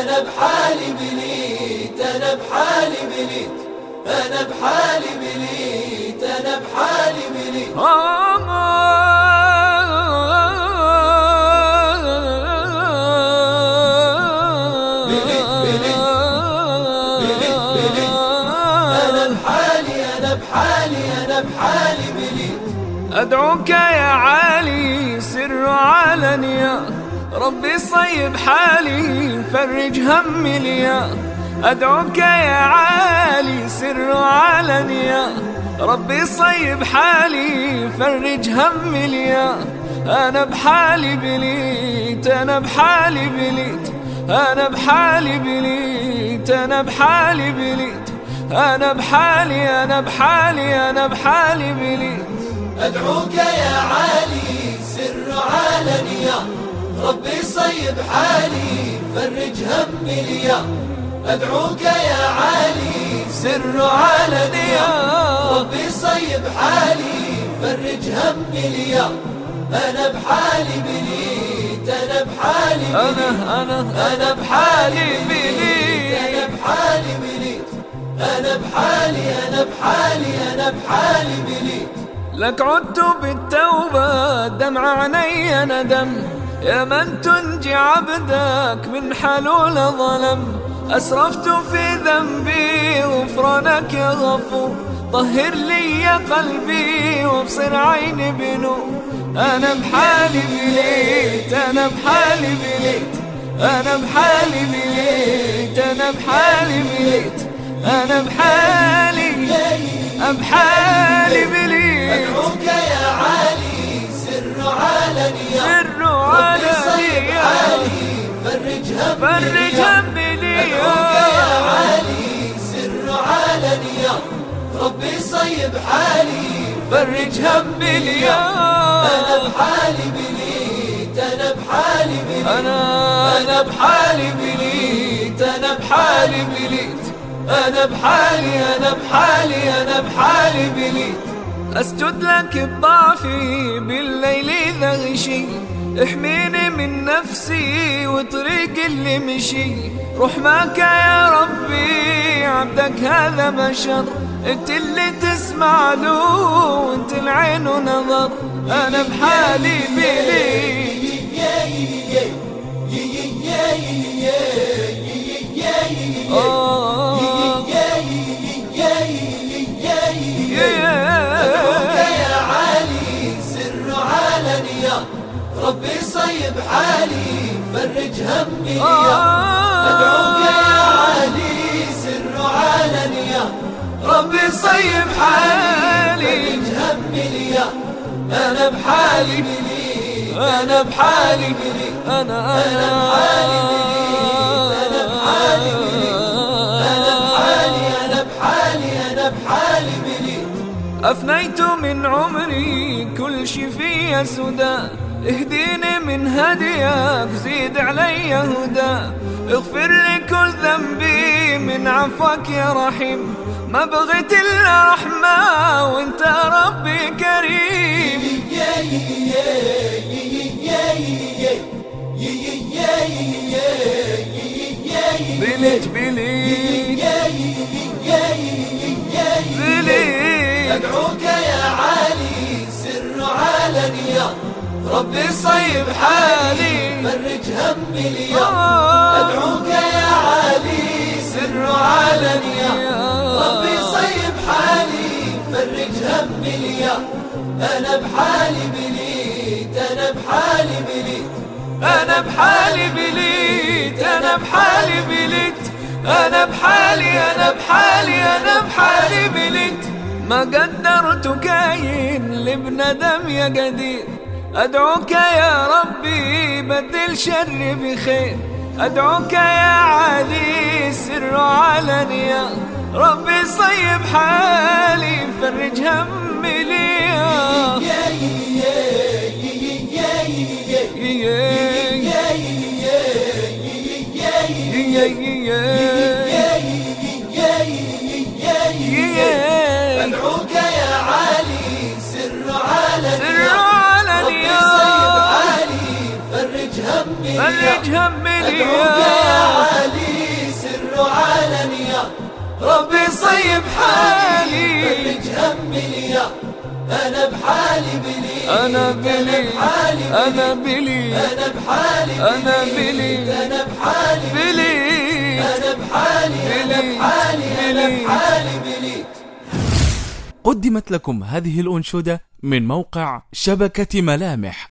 أنا بحالي بليت أنا بحالي بليت أنا بحالي بليت أنا بحالي بليت أدعوك يا علي سر علنيا ربي صيب حالي فرج همي ليا أدعوك يا علي سر علنيا. ربي صيب حالي فرج همي ليا أنا بحالي بليت أنا بحالي بليت. أنا بحالي بليت أنا بحالي بليت. أنا بحالي أنا بحالي أنا بحالي بليت. أدعوك يا علي سر علنيا. ربي صيب حالي فرج همي ليا أدعوك يا علي سر علنيا ربي صيب حالي فرج همي ليا أنا بحالي بليت أنا بحالي بليت أنا أنا أنا بحالي بليت أنا بحالي بليت أنا بحالي أنا بحالي أنا بحالي بليت لك عدت بالتوبة دمع عيني ندم يا من تنجي عبدك من حلول ظلم أسرفت في ذنبي غفرانك يا غفور طهر لي قلبي وابصر عيني بنور أنا بحالي بليت أنا بحالي بليت أنا بحالي بليت أنا بحالي بليت أنا بحالي بحالي بليت فرج همي ليا أنا بحالي بليت أنا بحالي بليت أنا أنا بحالي بليت أنا بحالي بليت أنا بحالي أنا بحالي أنا بحالي بليت أسجد لك بضعفي بالليل إذا غشي. احميني من نفسي وطريق اللي مشي. رحمك يا ربي عبدك هذا بشر. انت اللي تسمع له وانت العين ونظر أنا بحالي يا علنيا ربي صيب حالي فرج همي ليا أدعوك يا علي سر علنيا ربي صيب حالي. همي ليا أنا بحالي. أنا بحالي. أنا أنا بحالي. أفنيت من عمري كل شي في سدى اهديني من هديك زيد علي هدى اغفر لي كل ذنبي من عفوك يا رحيم. ما بغيت إلا رحمة وأنت ربي كريم. بليت بليت. بليت. أدعوك يا علي سر علنيا ربي صيب حالي. فرج همي ليا أدعوك يا علي. سر علنيا ربي صيب حالي. فرج همي ليا أنا بحالي بليت. أنا بحالي بليت. أنا بحالي بليت. أنا بحالي بليت. أنا بحالي أنا بحالي أنا بحالي بليت. ما قدرت كاين لابن دم يا قدير. أدعوك يا ربي بدل شري بخير. أدعوك يا علي سر علنيا ربي صيب حالي فرج همي ليا أدعوك يا علي سر علنيا ربي صيب حالي. همي أنا بحالي بلي. أنا بلي. أنا بلي. أنا بحالي أنا بلي. أنا بحالي بلي. أنا بحالي. أنا بحالي. أنا بحالي بلي. قدمت لكم هذه الأنشودة من موقع شبكة ملامح.